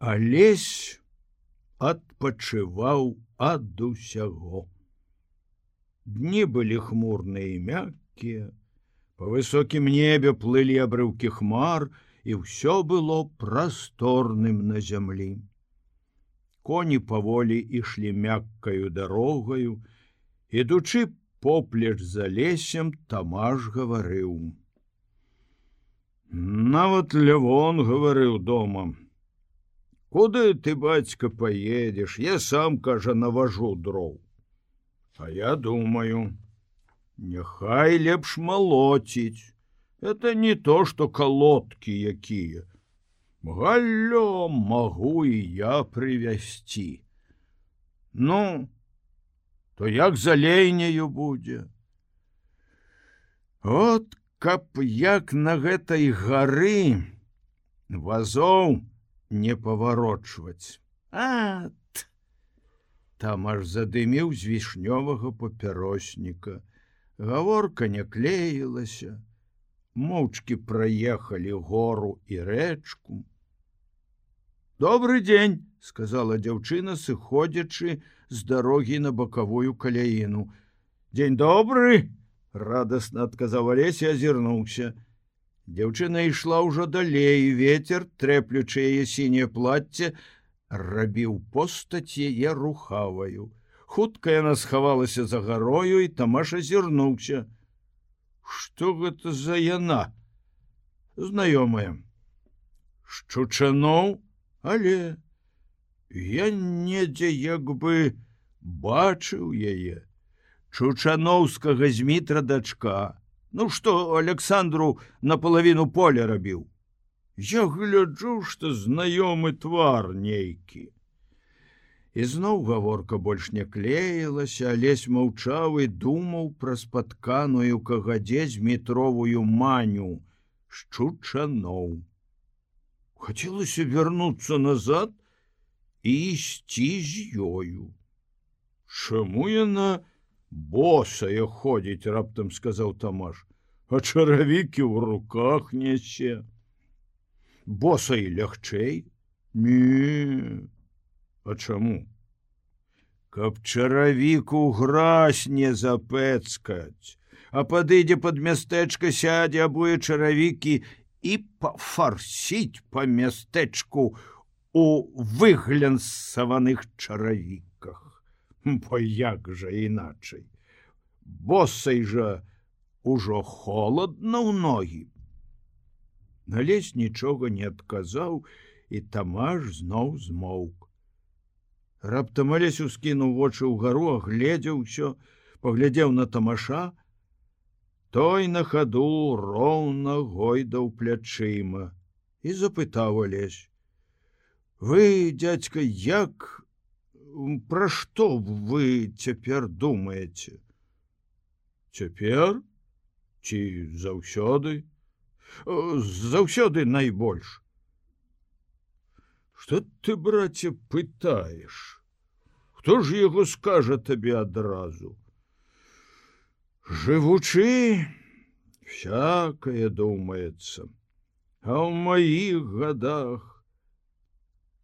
алесь адпачываў ад усяго. Дні былі хмурныя і мяккія, Па высокім небе плылі абрыўкі хмар, і ўсё было прасторным на зямлі. Коні паволі ішлі мяккаю дарогаю, ідучы поплеч за лесем тамаш гаварыў. Нават лявон гаварыў дома. Куды ты бацька поедешь, я сам кажа наважу дроў. А я думаю, Няхай лепш малоціць. Это не то, что колодки якія. Галлё могу і я привязці. Ну, то як залейнею будзе. От каб як на гэтай гары вазоў не паварочваць. А там аж задыміў з вішнёвага папяросніка. Гаворка не клеілася. Моўчкі праехалі гору і рэчку. Добрый дзень сказала дзяўчына сыходзячы з дарогі на бакавую каляіну. Дзень добры радостно адказаў алесь азірнуўся дзяўчына ішла ўжо далей ветер трэплючы яе сіняе плацце рабіў постаць яе рухаваю. Хутка яна схавалася за гарою і тамаш азірнуўся. Что гэта за яна? Знаёмая шчучаноў але я недзе як бы бачыў яе чучановскага змітра дачка ну что александру напалавіну поля рабіў я гляджу что знаёмы твар нейкі Ізноў гаворка больш не клеілася, алесь маўчаў і думаў пра спатканую кагадзе з метровую маню шчучаноў. Хацелася вярнуцца назад і ісці з ёю. Чаму яна босая ходзіць, раптам сказаў Тамаш, а чаравікі ў руках нясе. Босай лягчэй? Не. А чаму? Каб чаравіку гразь не запэцкаць, а падыдзе под мястэчка сядзе абое чаравікі і пафарсіць па мястэчку у выглянсаваных чаравіках. Бо як жа іначай. Босай жа ужо холодна ў ногі. Налезь нічога не адказаў, і тамаш зноў змоўк. Раптам алесь ускінуў вочы ўгару, агледзеў усё, паглядзеў на тамаша, той на хаду роўна гойдаў плячыма і запытаў алесь: Вы, дядзька, як пра што вы цяпер думаеце? Цяпер ці заўсёды? Заўсёды найбольш что ты браце пытаешь? Хто ж яго скажа табе адразу жывучы всякое думается. А ў маіх годах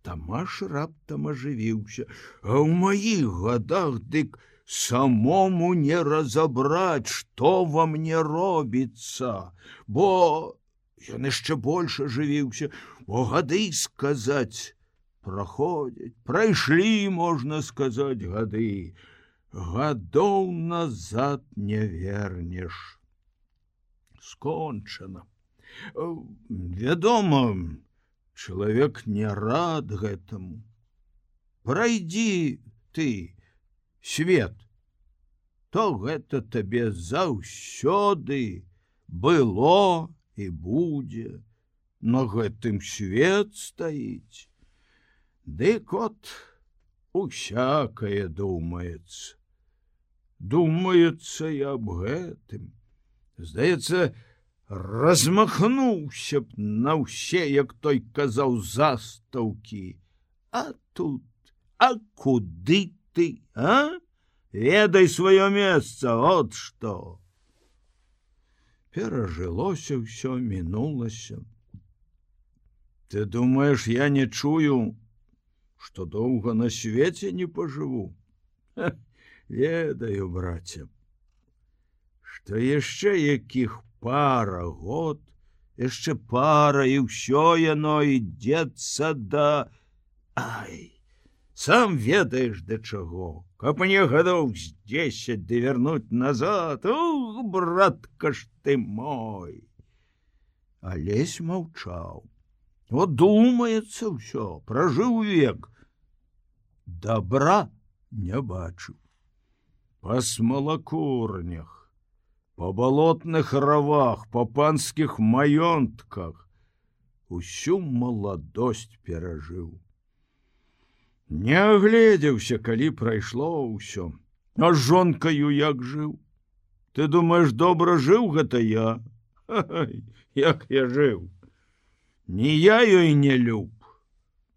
тамаш раптам ажывіўся а ў маіх годах дык самому не разабраць что во мне робіцца бо Ён яшчэ больш ажывіўся, бо гады сказаць праходзяць, прайшлі, можна сказаць гады. Гадоў назад не вернеш. Скончана. Вядома, чалавек не рад гэтаму. Прайдзі ты свет, то гэта табе заўсёды было, і будзе, на гэтым свет стаіць. Дык от усякае думаецца. Думаецца і аб гэтым. Здаецца, размахнуўся б на ўсе, як той казаў застаўкі, А тут, А куды ты, а? Ведай сваё месца, от што. Перажылося ўсё мінулася. Ты думаешь я не чую што доўга на свеце не пажыву? Ведаю браце. Што яшчэ якіх пара год яшчэ пара і ўсё яно ідзецца да ай сам ведаеш да чаго. Каб мне гадоў з 10 ды вярнуць назад Ух, братка ж ты мой! Алесь маўчаў. Вот думаецца ўсё пражыў век. Добра не бачыў. Па смалакурнях по балотных равах по панскіх маёнтках усю маладосць перажыў не агледзеўся калі прайшло ўсё а жонкаю як жыў ты думаешь добра жыў гэта я? Як я жыў не я ёй не люб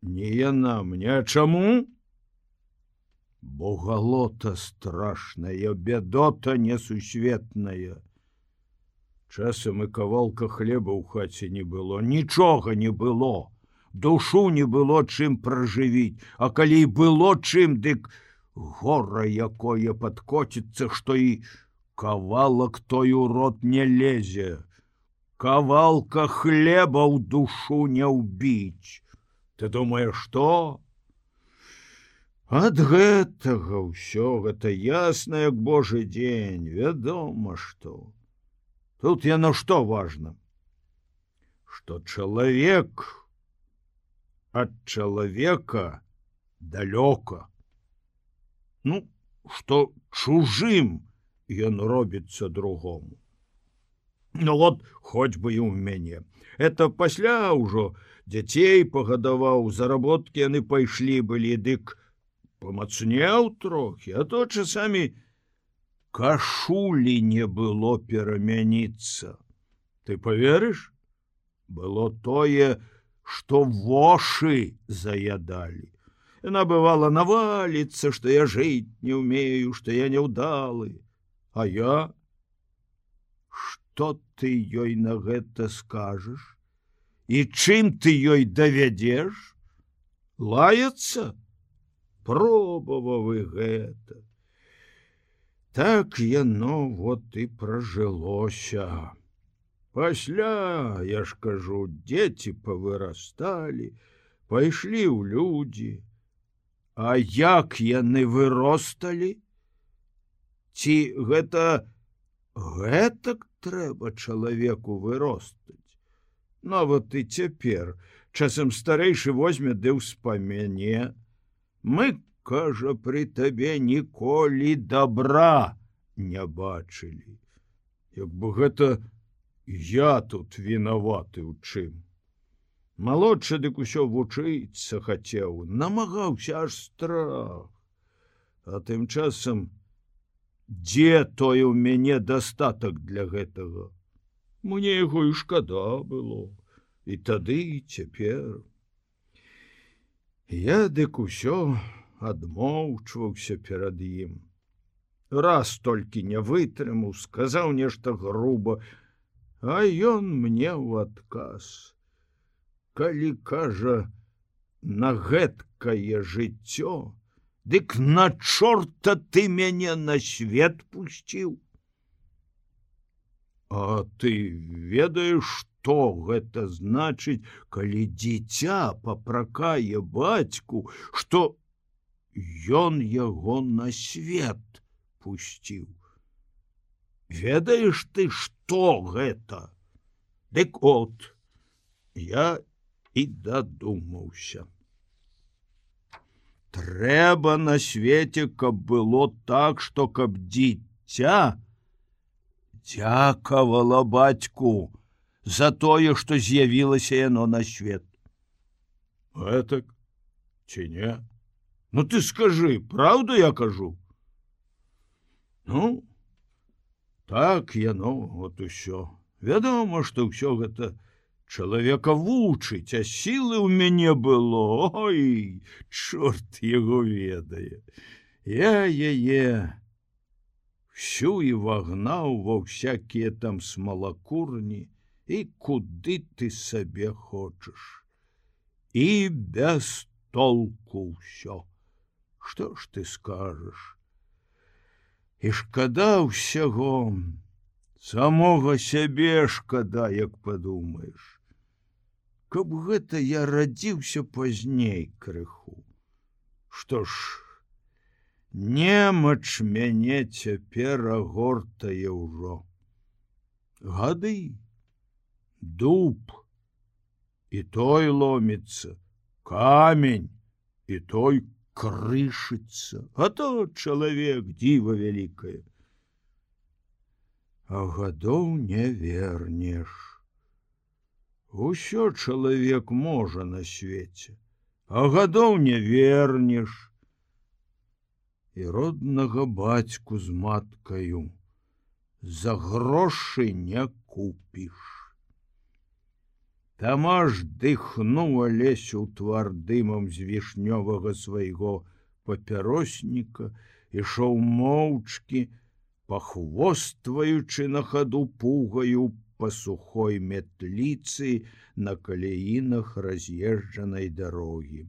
не яна мне. Чаму бо галота страшная бядота несусветная. Часам і кавалка хлеба ў хаце не было нічога не было. Душу не было чым пражывіць а калі было чым дык гора якое падкоціцца што і кавалак той у рот не лезе. Кавалка хлеба ў душу не ўбіць. Ты думаешь что ад гэтага ўсё гэта ясна як божий дзень вядома что тут яно что важно что чалавек ад чалавека далёка. Ну что чужым ён робіцца другому. Ну вот хоть бы і у мяне. Это пасля ўжо дзяцей пагадаваў заработкі яны пайшлі былі дык помацнеў трохі а то часамі кашулі не было перамяніцца. Ты поверыш было тое что вошы заядалі. Яна бывала наваліцца что я жыць не умею что я няўдалы. А я? Што ты ёй на гэта скажаш? І чым ты ёй давядзеш лаяцца пробававы гэта. Так яно вот і пражылося пасля я ж кажу дзеці павырасталі пайшлі ў людзі. А як яны выросталі? Ці гэта гэтак трэба чалавеку выростаць? Нават і цяпер. Часам старэйшы возьме ды ўспамяне мы кажа при табе ніколі добра не бачылі. Як бы гэта я тут вінаваты у чым. Малодшы дык усё вучыцца хацеў намагаўся аж страх. А тым часам дзе тое ў мяне дастатак для гэтага? Мне яго і шкада было. І тады і цяпер я дык усё адмоўчваўся перад ім раз толькі не вытрымаў сказаў нешта груба а ён мне ў адказ калі кажа на гэткае жыццё Дык на чорта ты мяне на свет пусціў. А ты ведаеш, што гэта значыць, калі дзіця папракае бацьку, што ён яго на свет пусціў. Ведаеш ты, што гэта? Дык от, я і дадумаўся трэба на свеце каб было так что каб дзіця дзякавала бацьку за тое что з'явілася яно на свет. Гэтак ці не? Ну ты скажи правду я кажу? Ну так яно вот усё. Вядома что ўсё гэта чалавека вучыць а сілы ў мяне было. Ой чорт яго ведае. Я яе всю і вагнаў ва всякие там смалакурні і куды ты сабе хочаш і без толку ўсё что ж ты скажешь? І шкада ўсяго самога сябе шкада як падумаеш каб гэта я радзіўся пазней крыху. Что ж немач мяне цяпер агортае ўжо. Гады дуб і той ломіцца камень і той крышыцца а то чалавек дзіва вялікае а гадоў не вернеш усё чалавек можа на свеце а гадоў не вернеш і роднага бацьку з маткаю за грошы не купіш Тамаж дыхнула лесю твар дымам з вішнёвага свайго папяросніка, ішоў моўчкі, пахвостваючы на хаду пугаю по сухой метліцы на каляінах раз'езджанай дарогі.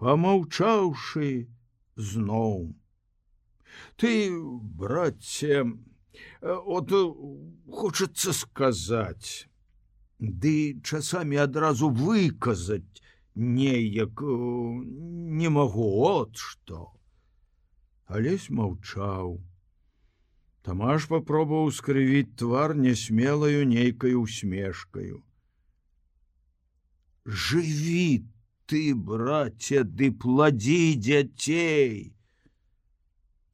Памаўчаўшы зноў. Ты, братце, от хочацца сказаць, Ды часамі адразу выказаць неяк не магу от што. Алесь маўчаў. Тамаш попробоваў скрывіць твар нясмелаю нейкай усмешкаю. Жыві ты, браце, ды пладзі дзяцей.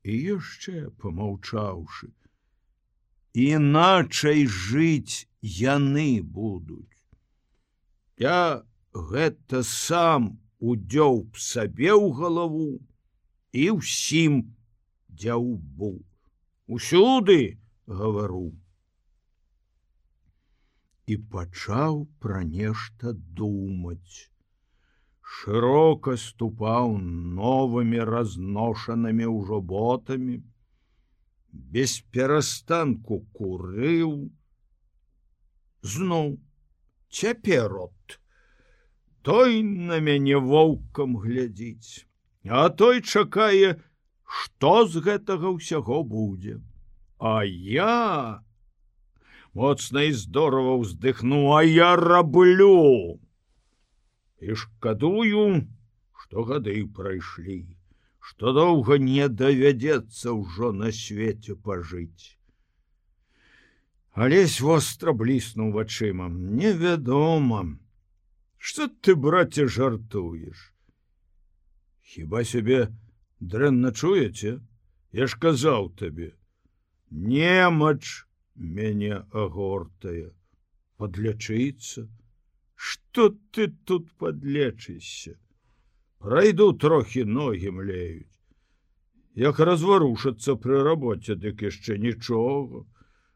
І яшчэ помаўчаўшы. Іначай жыць яны будуць. Я гэта сам удзёў сабе ў галаву і ўсім дзяўбу. Усюды гавару. І пачаў пра нешта думаць. Шырока ступаў новымі разношанымі ўжо ботамі без перастанку курыў. Зноў цяпер от той на мяне воўкам глядзіць а той чакае что з гэтага ўсяго будзе. А я моцна і здорово ўздыхну а я раблю. І шкадую что гады прайшлі что доўга не давядзецца ўжо на свеце пажыць алесь востра бліснуў вачыма невядома что ты браце жартуеш хіба сябе дрэнна чуеце? Я ж казаў табе немач мяне агортае. Подлячыцца что ты тут подлечыся пройду трохі ногі млеюць як разварушацца пры рабоце дык яшчэ нічога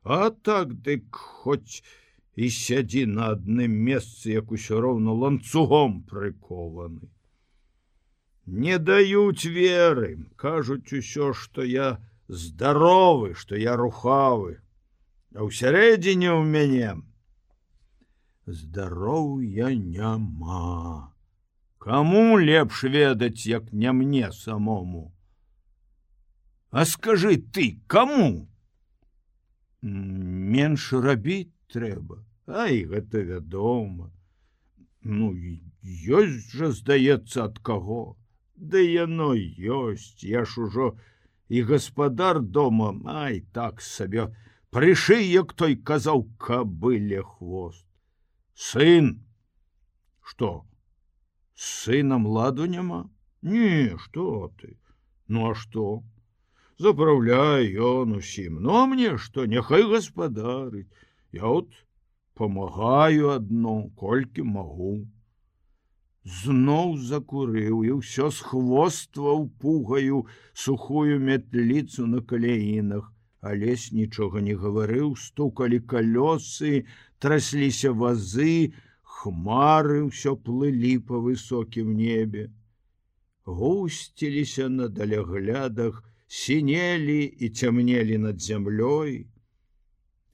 а так дык хоць і сядзі на адным месцы як усё роўна ланцугом прыкованы не даюць веры кажуць усё что я здоровы что я рухавы а ў сярэдзіне ў мяне здароўя няма кому лепш ведаць як не мне самому? А скажи ты кому? Менш рабіць трэба ай гэта вядома. Ну ёсць жа здаецца ад каго. Да яно ёсць я ж ужо і гаспадар дома ай так сабе. Прышы як той казаў кабыле хвост. Сын что сынам ладу няма не что ты. Ну а что? Заправляй ён усім. Но ну, мне что? Няхай гаспадарыць. Я от помагаю адно колькі магу. Зноў закурыў і ўсё з хвостваў пугаю сухую метліцу на каляінах, алесь нічога не гаварыў, стукалі калёсы, трасліся вазы, хмары ўсё плылі па высокім небе. Гусціліся на даляглядах, сінелі і цямнелі над зямлёй.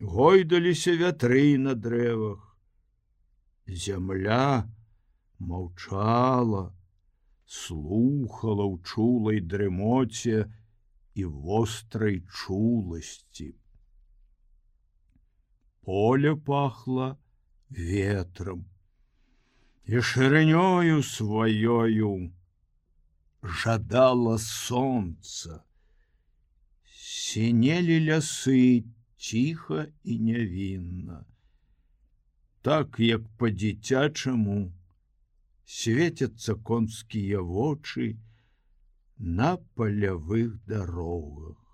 Гойдаліся вятры на дрэвах. Зямля, маўчала, слухала ў чулай дрымоце і вострай чуласці. Поле пахло ветром і шырынёю сваёю жадала солнца. Сінелі лясы ціха і нявінна. Так як по-дзіцячаму светяцца конскія вочы на палявых дарогах.